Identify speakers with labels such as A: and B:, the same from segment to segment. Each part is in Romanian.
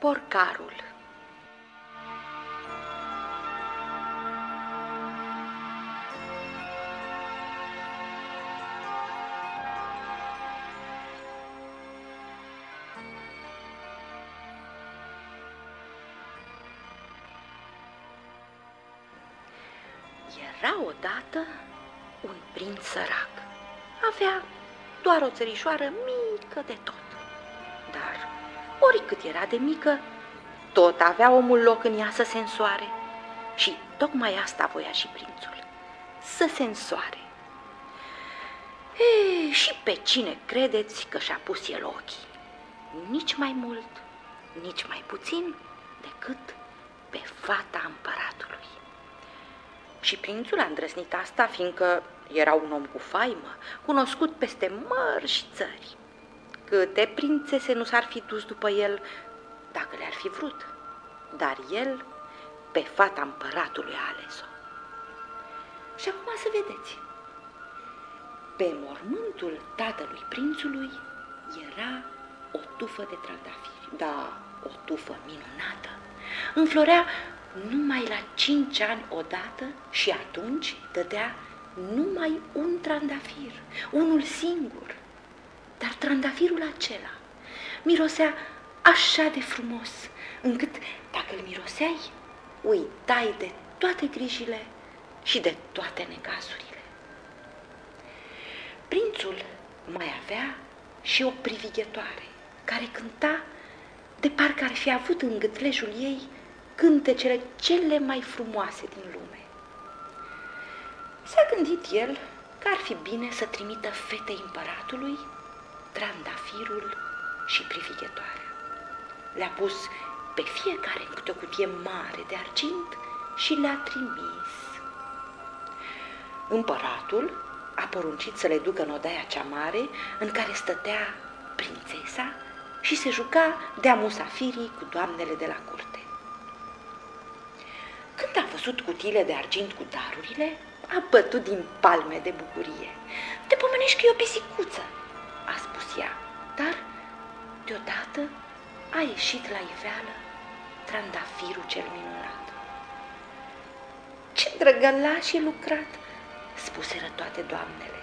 A: Porcarul Era odată un prinț sărac. Avea doar o țărișoară mică de tot. Dar, oricât era de mică, tot avea omul loc în ea să se însoare. Și tocmai asta voia și prințul, să se însoare. E, și pe cine credeți că și-a pus el ochii? Nici mai mult, nici mai puțin decât pe fata împăratului. Și prințul a îndrăznit asta, fiindcă era un om cu faimă, cunoscut peste mărși și țări. Câte prințese nu s-ar fi dus după el dacă le-ar fi vrut, dar el pe fata împăratului a ales-o. Și acum să vedeți. Pe mormântul tatălui prințului era o tufă de trandafiri, da, o tufă minunată. Înflorea numai la cinci ani odată și atunci dădea numai un trandafir, unul singur. Dar trandafirul acela mirosea așa de frumos, încât dacă îl miroseai, uitai de toate grijile și de toate necazurile. Prințul mai avea și o privighetoare care cânta de parcă ar fi avut în gâtlejul ei cântecele cele mai frumoase din lume. S-a gândit el că ar fi bine să trimită fetei împăratului trandafirul și privighetoarea. Le-a pus pe fiecare în câte o cutie mare de argint și le-a trimis. Împăratul a poruncit să le ducă în odaia cea mare în care stătea prințesa și se juca de-a musafirii cu doamnele de la curte. Când a văzut cutiile de argint cu darurile, a bătut din palme de bucurie. Te pomenești că e o pisicuță, a spus ea, dar deodată a ieșit la iveală trandafirul cel minunat. Ce drăgălaș e lucrat, spuseră toate doamnele.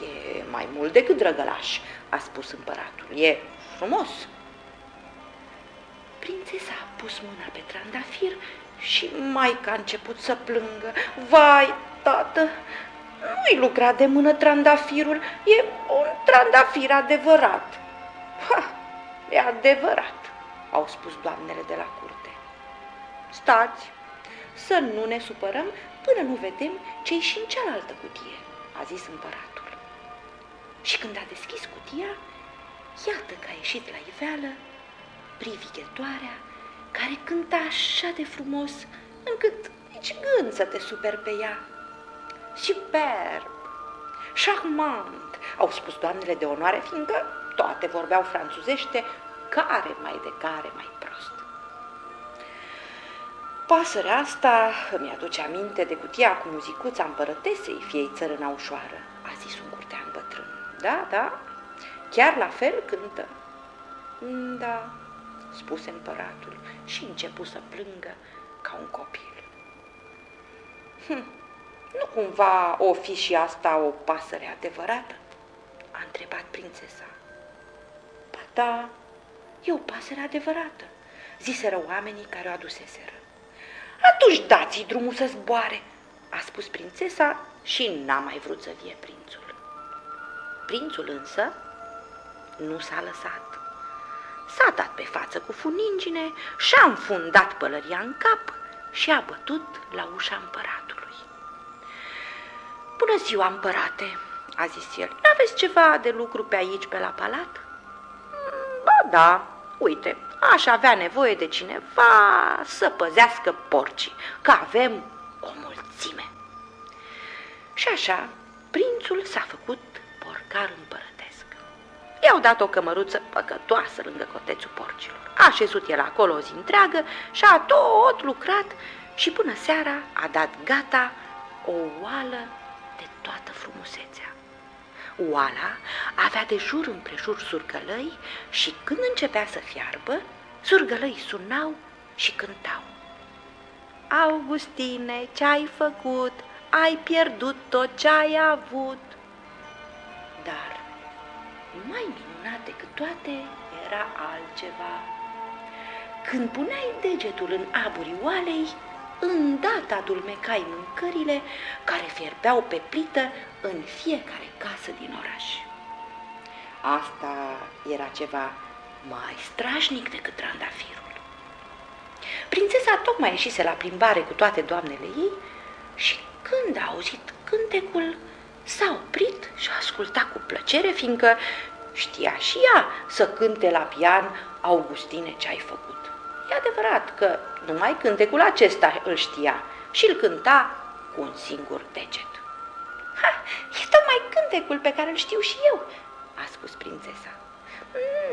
A: E mai mult decât drăgălaș, a spus împăratul. E frumos. Prințesa a pus mâna pe trandafir și maica a început să plângă. Vai, tată, nu-i lucra de mână trandafirul, e un trandafir adevărat. Ha, e adevărat, au spus doamnele de la curte. Stați, să nu ne supărăm până nu vedem ce-i și în cealaltă cutie, a zis împăratul. Și când a deschis cutia, iată că a ieșit la iveală privighetoarea care cânta așa de frumos încât nici gând să te super pe ea. Superb, charmant, au spus doamnele de onoare, fiindcă toate vorbeau franțuzește, care mai de care mai prost. Pasărea asta îmi aduce aminte de cutia cu muzicuța împărătesei fiei țărâna ușoară, a zis un curtean bătrân. Da, da, chiar la fel cântă. Da, spuse împăratul și începu să plângă ca un copil. Hm, nu cumva o fi și asta o pasăre adevărată? A întrebat prințesa. Ba da, e o pasăre adevărată, ziseră oamenii care o aduseseră. Atunci dați-i drumul să zboare, a spus prințesa și n-a mai vrut să vie prințul. Prințul însă nu s-a lăsat s-a dat pe față cu funingine și-a înfundat pălăria în cap și a bătut la ușa împăratului. Bună ziua, împărate, a zis el, n-aveți ceva de lucru pe aici, pe la palat? Ba da, uite, aș avea nevoie de cineva să păzească porcii, că avem o mulțime. Și așa, prințul s-a făcut porcar împărat. I-au dat o cămăruță păcătoasă lângă cotețul porcilor. A șezut el acolo o zi întreagă și a tot lucrat și până seara a dat gata o oală de toată frumusețea. Oala avea de jur împrejur surcălăi și când începea să fiarbă, Surgălăi sunau și cântau. Augustine, ce-ai făcut? Ai pierdut tot ce ai avut. Dar mai minunat decât toate era altceva. Când puneai degetul în aburii oalei, îndată adulmecai mâncările care fierbeau pe plită în fiecare casă din oraș. Asta era ceva mai strașnic decât trandafirul. Prințesa tocmai ieșise la plimbare cu toate doamnele ei și când a auzit cântecul, s-a oprit și a ascultat cu plăcere, fiindcă știa și ea să cânte la pian Augustine ce ai făcut. E adevărat că numai cântecul acesta îl știa și îl cânta cu un singur deget. Ha, e tocmai cântecul pe care îl știu și eu, a spus prințesa.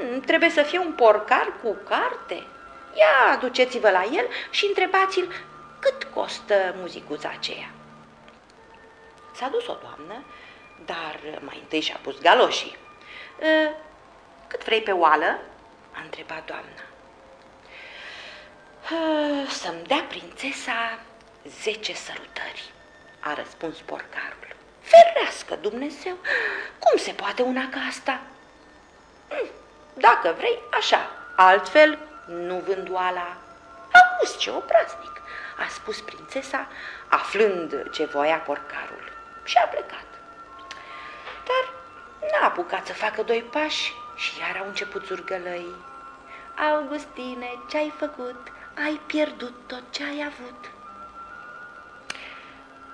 A: Mm, trebuie să fie un porcar cu carte. Ia, aduceți-vă la el și întrebați-l cât costă muzicuța aceea. S-a dus o doamnă, dar mai întâi și-a pus galoșii. Cât vrei pe oală? a întrebat doamna. Să-mi dea prințesa zece sărutări, a răspuns porcarul. Ferească Dumnezeu, cum se poate una ca asta? Hm, dacă vrei, așa, altfel nu vând oala. Auzi ce obraznic, a spus prințesa, aflând ce voia porcarul și a plecat. Dar n-a apucat să facă doi pași și iar au început zurgălăi. Augustine, ce-ai făcut? Ai pierdut tot ce ai avut.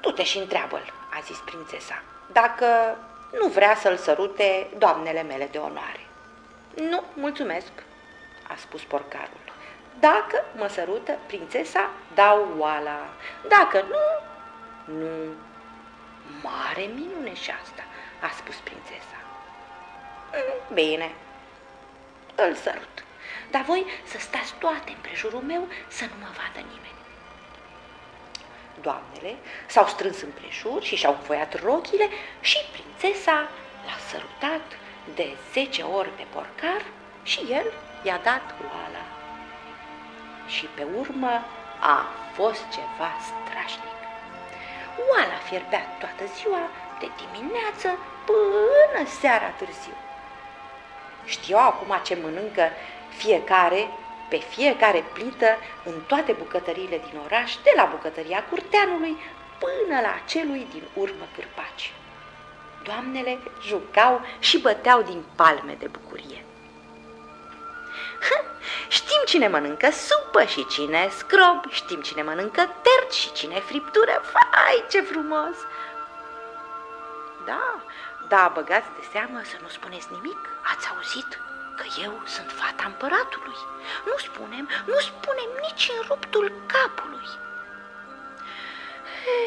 A: Du-te și întreabă-l, a zis prințesa, dacă nu vrea să-l sărute doamnele mele de onoare. Nu, mulțumesc, a spus porcarul. Dacă mă sărută prințesa, dau oala. Dacă nu, nu. Mare minune și asta, a spus prințesa. Mm, bine, îl sărut. Dar voi să stați toate împrejurul meu să nu mă vadă nimeni. Doamnele s-au strâns împrejur și și-au înfoiat rochile și prințesa l-a sărutat de zece ori pe porcar și el i-a dat oala. Și pe urmă a fost ceva strașnic. Oala fierbea toată ziua, de dimineață până seara târziu. Știau acum ce mănâncă fiecare pe fiecare plită în toate bucătăriile din oraș, de la bucătăria curteanului până la celui din urmă cârpaci. Doamnele jucau și băteau din palme de bucurie. Știm cine mănâncă supă și cine scrob, știm cine mănâncă terci și cine friptură. Fai, ce frumos! Da, da, băgați de seamă să nu spuneți nimic. Ați auzit că eu sunt fata împăratului. Nu spunem, nu spunem nici în ruptul capului.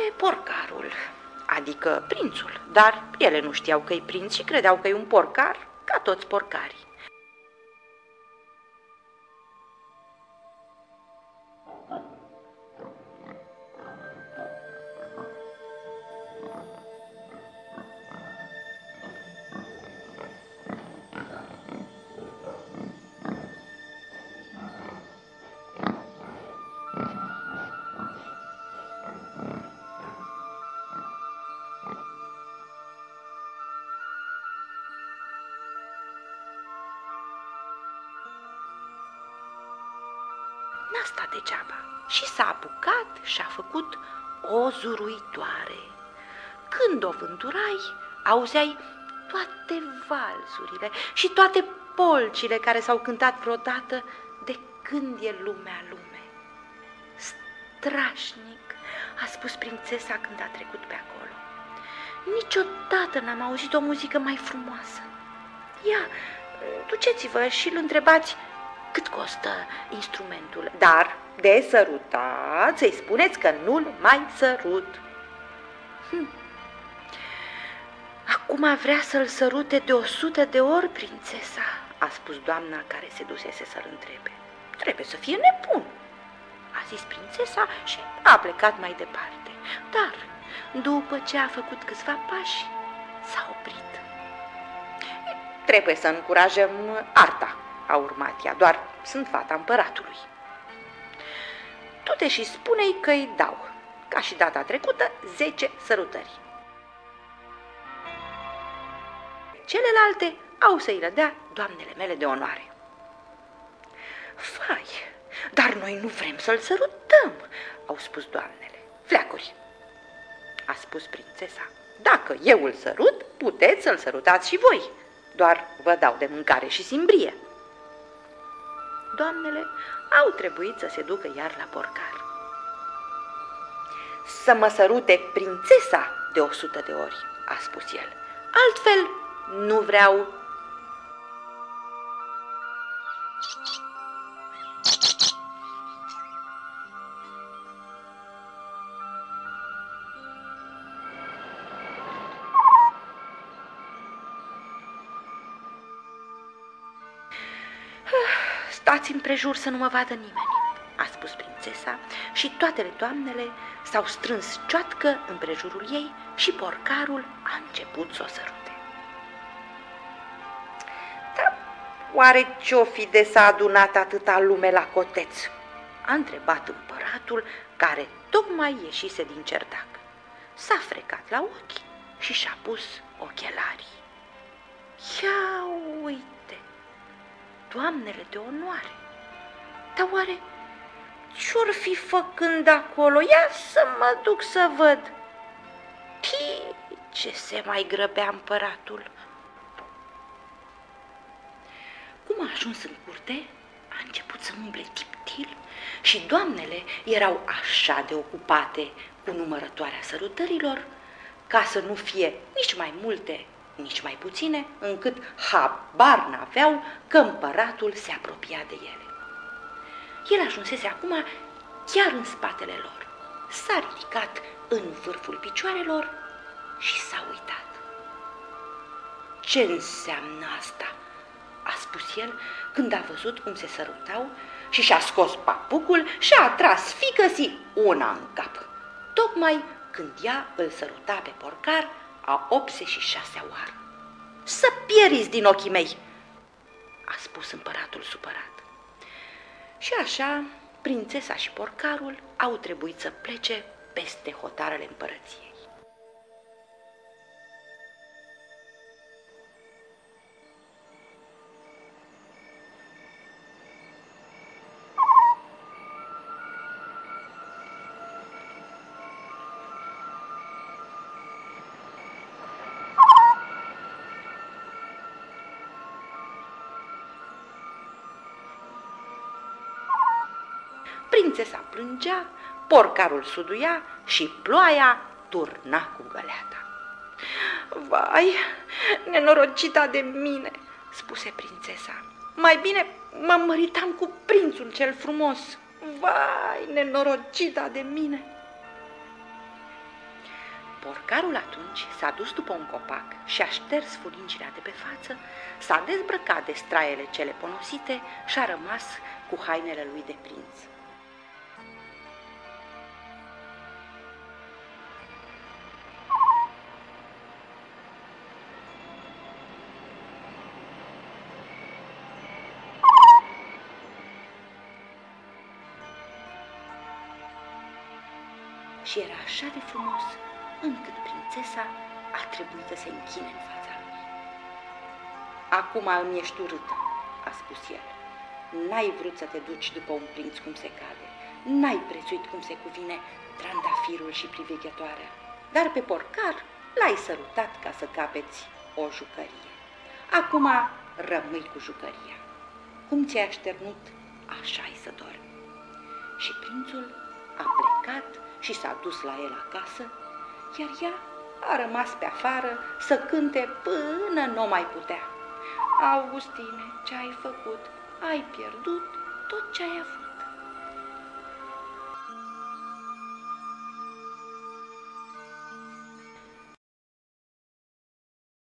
A: E, porcarul, adică prințul, dar ele nu știau că e prinț și credeau că e un porcar, ca toți porcarii. N-a stat degeaba și s-a apucat și a făcut o zuruitoare. Când o vânturai, auzeai toate valsurile și toate polcile care s-au cântat vreodată de când e lumea lume. Strașnic, a spus prințesa când a trecut pe acolo. Niciodată n-am auzit o muzică mai frumoasă. Ia, duceți-vă și îl întrebați cât costă instrumentul, dar de sărutat să-i spuneți că nu-l mai sărut. Hm. Acum vrea să-l sărute de o sută de ori, prințesa, a spus doamna care se dusese să-l întrebe. Trebuie să fie nebun, a zis prințesa și a plecat mai departe. Dar, după ce a făcut câțiva pași, s-a oprit. Trebuie să încurajăm arta, a urmat ea, doar sunt fata împăratului. Du-te și spune-i că îi dau, ca și data trecută, 10 sărutări. Celelalte au să-i rădea doamnele mele de onoare. Fai, dar noi nu vrem să-l sărutăm, au spus doamnele. Fleacuri, a spus prințesa. Dacă eu îl sărut, puteți să-l sărutați și voi. Doar vă dau de mâncare și simbrie. Doamnele au trebuit să se ducă iar la porcar. Să mă sărute prințesa de o sută de ori, a spus el. Altfel nu vreau Stați împrejur să nu mă vadă nimeni, a spus prințesa și toate doamnele s-au strâns cioatcă împrejurul ei și porcarul a început să o sărute. Dar oare ce-o fi de s-a adunat atâta lume la coteț? A întrebat împăratul care tocmai ieșise din cerdac. S-a frecat la ochi și și-a pus ochelarii. Ia uite! Doamnele de onoare. Dar oare ce-or fi făcând acolo? Ia să mă duc să văd. Pi, ce se mai grăbea împăratul. Cum a ajuns în curte, a început să umble tiptil și doamnele erau așa de ocupate cu numărătoarea sărutărilor, ca să nu fie nici mai multe, nici mai puține, încât habar n-aveau că împăratul se apropia de ele. El ajunsese acum chiar în spatele lor. S-a ridicat în vârful picioarelor și s-a uitat. Ce înseamnă asta? a spus el când a văzut cum se sărutau și și-a scos papucul și a tras fică una în cap. Tocmai când ea îl săruta pe porcar a 86-a oară. Să pieriți din ochii mei, a spus împăratul supărat. Și așa, prințesa și porcarul au trebuit să plece peste hotarele împărăției. Prințesa plângea, porcarul suduia și ploaia turna cu găleata. Vai, nenorocita de mine, spuse prințesa. Mai bine mă măritam cu prințul cel frumos. Vai, nenorocita de mine! Porcarul atunci s-a dus după un copac și a șters fulincile de pe față, s-a dezbrăcat de straiele cele ponosite și a rămas cu hainele lui de prinț. Și era așa de frumos încât prințesa a trebuit să se închine în fața lui. Acum îmi ești urâtă, a spus el. N-ai vrut să te duci după un prinț cum se cade, n-ai prețuit cum se cuvine trandafirul și priveghetoarea, dar pe porcar l-ai sărutat ca să capeți o jucărie. Acum rămâi cu jucăria. Cum ți-ai așternut, așa ai să dormi. Și prințul a plecat și s-a dus la el acasă, iar ea a rămas pe afară să cânte până nu mai putea. Augustine, ce ai făcut? Ai pierdut tot ce ai avut.